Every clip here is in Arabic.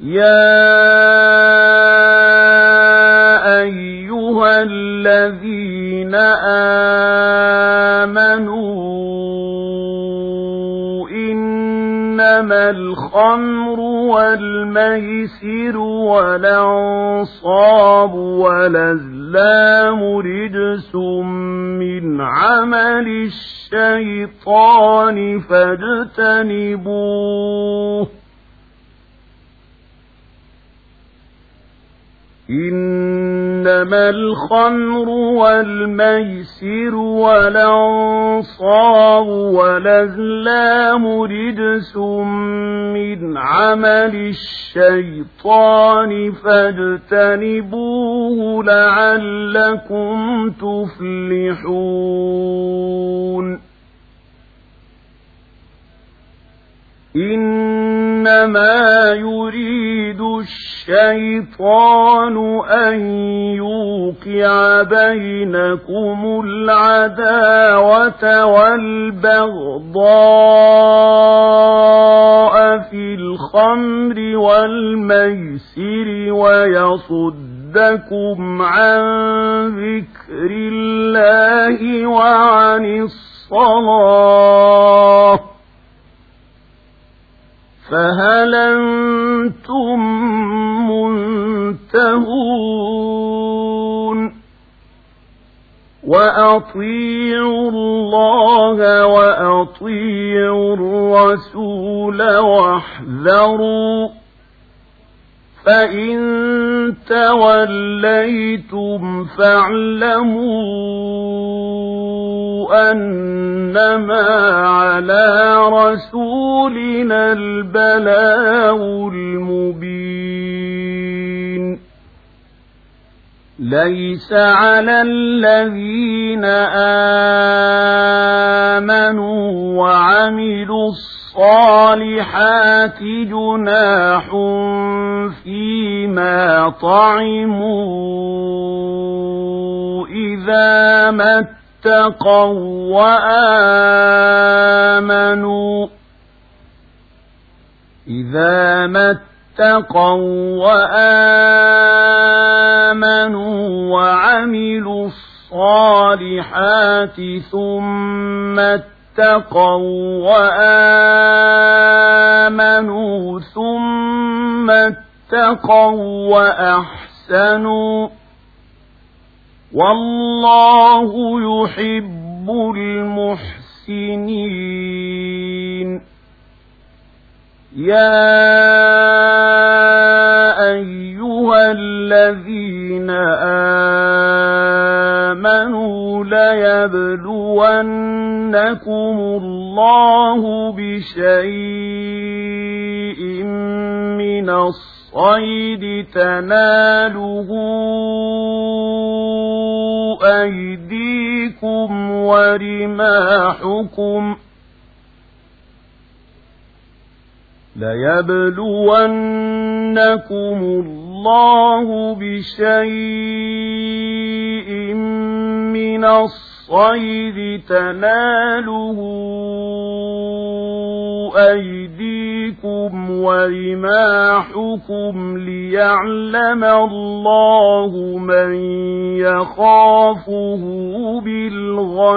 يا أيها الذين آمنوا إنما الخمر والميسر والأنصاب والأزلام رجس من عمل الشيطان فاجتنبوه إنما الخمر والميسر والأنصاب والأزلام رجس من عمل الشيطان فاجتنبوه لعلكم تفلحون إنما يريد الشيطان أن يوقع بينكم العداوة والبغضاء في الخمر والميسر ويصدكم عن ذكر الله وعن الصلاة فهل أنتم منتهون وأطيعوا الله وأطيعوا الرسول واحذروا فإن توليتم فاعلموا أنما على رسولنا البلاغ المبين ليس على الذين آمنوا وعملوا الصالحات جناح فيما طعموا إذا ما اتقوا وآمنوا إذا ما اتقوا وآمنوا وعملوا الصالحات ثم اتقوا وآمنوا ثم اتقوا وأحسنوا والله يحب المحسنين. يا الذين آمنوا ليبلونكم الله بشيء من الصيد تناله أيديكم ورماحكم ليبلونكم الله بشيء من الصيد تناله أيديكم ورماحكم ليعلم الله من يخافه بالغيب.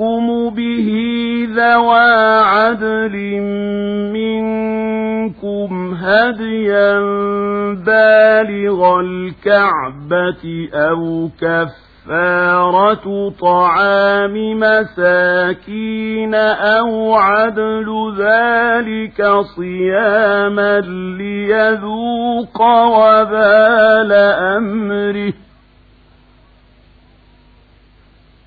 به ذوى عدل منكم هديا بالغ الكعبة أو كفارة طعام مساكين أو عدل ذلك صياما ليذوق وبال أمره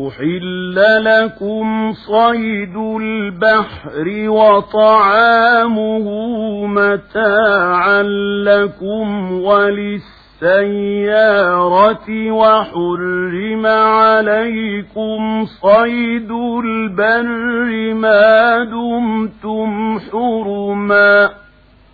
أحل لكم صيد البحر وطعامه متاعا لكم وللسيارة وحرم عليكم صيد البر ما دمتم حرماً